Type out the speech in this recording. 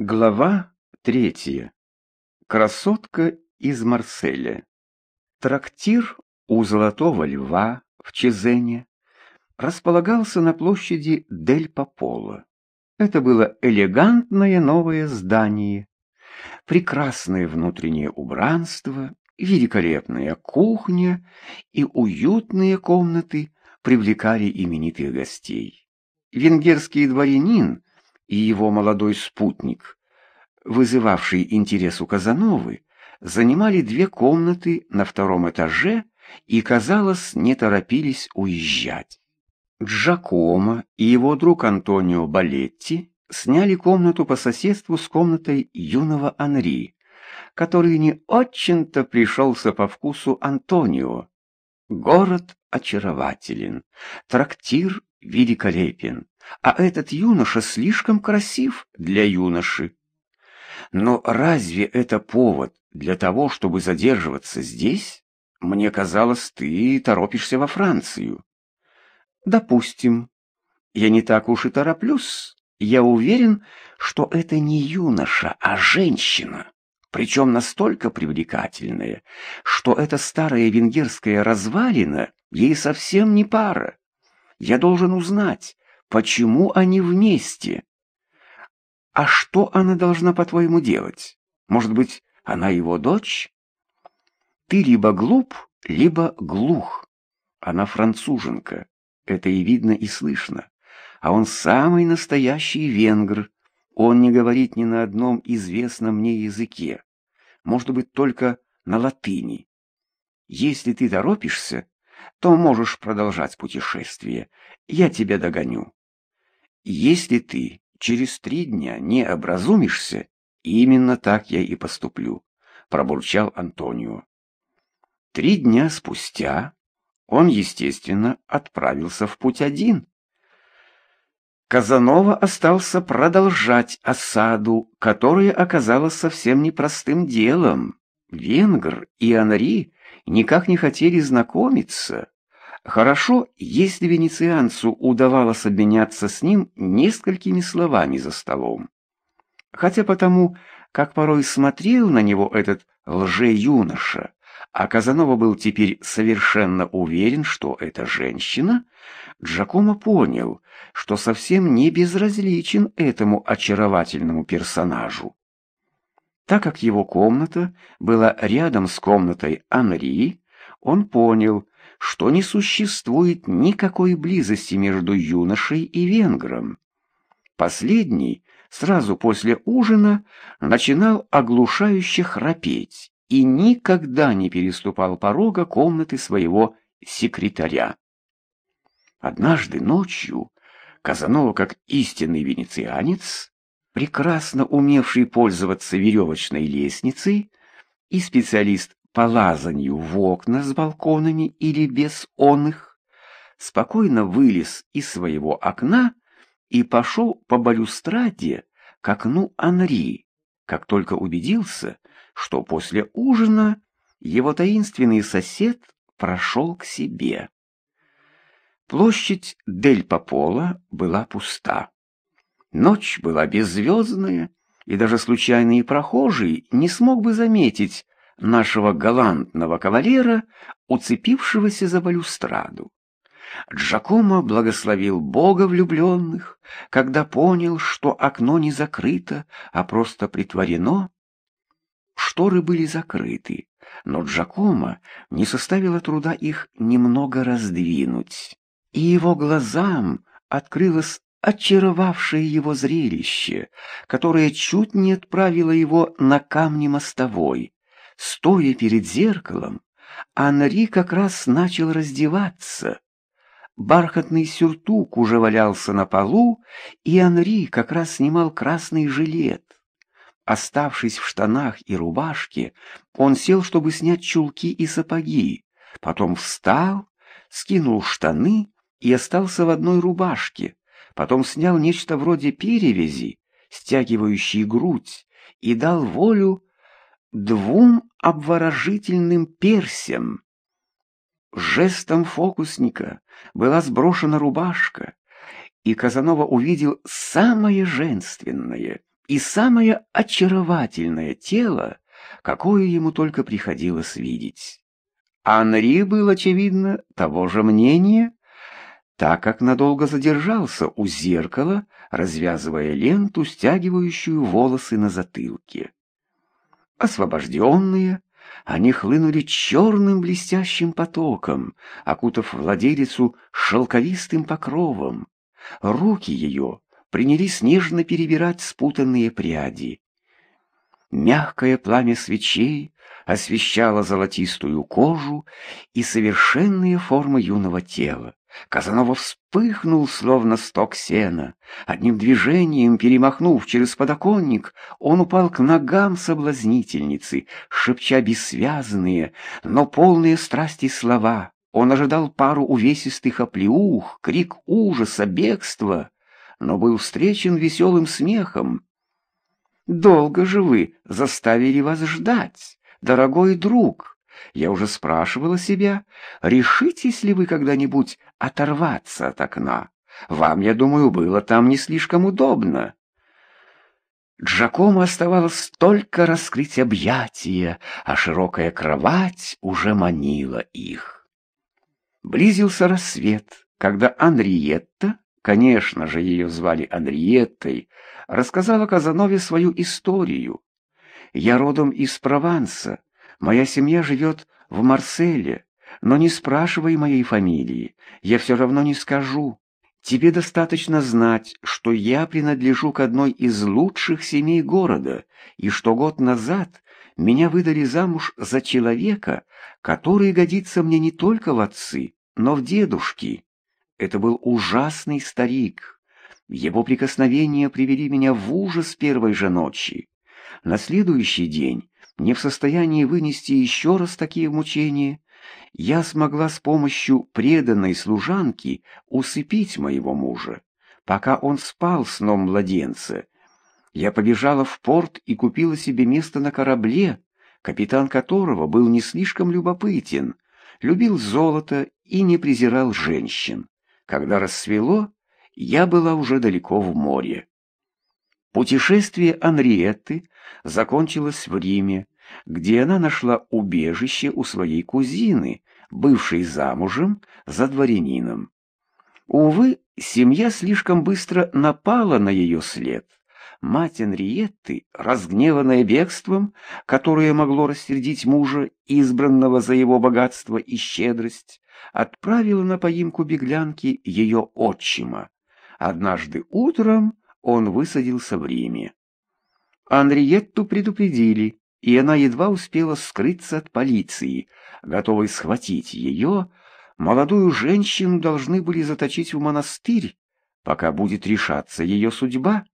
Глава третья. Красотка из Марселя. Трактир у Золотого Льва в Чезене располагался на площади Дель Пополо. Это было элегантное новое здание, прекрасное внутреннее убранство, великолепная кухня и уютные комнаты привлекали именитых гостей. Венгерский дворянин и его молодой спутник, вызывавший интерес у Казановы, занимали две комнаты на втором этаже и, казалось, не торопились уезжать. Джакомо и его друг Антонио Балетти сняли комнату по соседству с комнатой юного Анри, который не очень-то пришелся по вкусу Антонио. Город очарователен, трактир великолепен, а этот юноша слишком красив для юноши. Но разве это повод для того, чтобы задерживаться здесь? Мне казалось, ты торопишься во Францию. Допустим. Я не так уж и тороплюсь. Я уверен, что это не юноша, а женщина. Причем настолько привлекательная, что эта старая венгерская развалина ей совсем не пара. Я должен узнать, почему они вместе. А что она должна, по-твоему, делать? Может быть, она его дочь? Ты либо глуп, либо глух. Она француженка. Это и видно, и слышно. А он самый настоящий венгр. Он не говорит ни на одном известном мне языке. Может быть, только на латыни. Если ты торопишься, то можешь продолжать путешествие. Я тебя догоню. Если ты через три дня не образумишься, именно так я и поступлю, пробурчал Антонио. Три дня спустя он, естественно, отправился в путь один. Казанова остался продолжать осаду, которая оказалась совсем непростым делом. Венгр и Анри никак не хотели знакомиться. Хорошо, если венецианцу удавалось обменяться с ним несколькими словами за столом. Хотя потому, как порой смотрел на него этот лже-юноша, а Казанова был теперь совершенно уверен, что это женщина, Джакомо понял, что совсем не безразличен этому очаровательному персонажу. Так как его комната была рядом с комнатой Анри, он понял, что не существует никакой близости между юношей и венгром. Последний сразу после ужина начинал оглушающе храпеть и никогда не переступал порога комнаты своего секретаря. Однажды ночью Казанова, как истинный венецианец, прекрасно умевший пользоваться веревочной лестницей и специалист по лазанию в окна с балконами или без он их, спокойно вылез из своего окна и пошел по балюстраде к окну Анри, как только убедился, что после ужина его таинственный сосед прошел к себе. Площадь Дель Попола была пуста. Ночь была беззвездная, и даже случайный прохожий не смог бы заметить нашего галантного кавалера, уцепившегося за балюстраду. Джакомо благословил Бога влюбленных, когда понял, что окно не закрыто, а просто притворено. Шторы были закрыты, но Джакомо не составило труда их немного раздвинуть, и его глазам открылось очаровавшее его зрелище, которое чуть не отправило его на камни мостовой. Стоя перед зеркалом, Анри как раз начал раздеваться. Бархатный сюртук уже валялся на полу, и Анри как раз снимал красный жилет. Оставшись в штанах и рубашке, он сел, чтобы снять чулки и сапоги, потом встал, скинул штаны и остался в одной рубашке, потом снял нечто вроде перевязи, стягивающей грудь, и дал волю двум обворожительным персям. Жестом фокусника была сброшена рубашка, и Казанова увидел самое женственное и самое очаровательное тело, какое ему только приходилось видеть. Анри был, очевидно, того же мнения, так как надолго задержался у зеркала, развязывая ленту, стягивающую волосы на затылке. Освобожденные, они хлынули черным блестящим потоком, окутав владелицу шелковистым покровом. Руки ее принялись нежно перебирать спутанные пряди. Мягкое пламя свечей освещало золотистую кожу и совершенные формы юного тела. Казанова вспыхнул, словно сток сена. Одним движением, перемахнув через подоконник, он упал к ногам соблазнительницы, шепча бессвязные, но полные страсти слова. Он ожидал пару увесистых оплеух, крик ужаса, бегства, но был встречен веселым смехом. «Долго же вы заставили вас ждать, дорогой друг!» Я уже спрашивала себя, решитесь ли вы когда-нибудь оторваться от окна? Вам, я думаю, было там не слишком удобно. Джакому оставалось только раскрыть объятия, а широкая кровать уже манила их. Близился рассвет, когда Анриетта, конечно же, ее звали Анриеттой, рассказала Казанове свою историю. «Я родом из Прованса, Моя семья живет в Марселе, но не спрашивай моей фамилии, я все равно не скажу. Тебе достаточно знать, что я принадлежу к одной из лучших семей города, и что год назад меня выдали замуж за человека, который годится мне не только в отцы, но в дедушки. Это был ужасный старик. Его прикосновения привели меня в ужас первой же ночи. На следующий день не в состоянии вынести еще раз такие мучения, я смогла с помощью преданной служанки усыпить моего мужа, пока он спал сном младенца. Я побежала в порт и купила себе место на корабле, капитан которого был не слишком любопытен, любил золото и не презирал женщин. Когда рассвело, я была уже далеко в море. Путешествие Анриетты закончилось в Риме, где она нашла убежище у своей кузины, бывшей замужем за дворянином. Увы, семья слишком быстро напала на ее след. Мать Анриетты, разгневанная бегством, которое могло рассердить мужа, избранного за его богатство и щедрость, отправила на поимку беглянки ее отчима. Однажды утром он высадился в Риме. Анриетту предупредили, и она едва успела скрыться от полиции, готовой схватить ее, молодую женщину должны были заточить в монастырь, пока будет решаться ее судьба.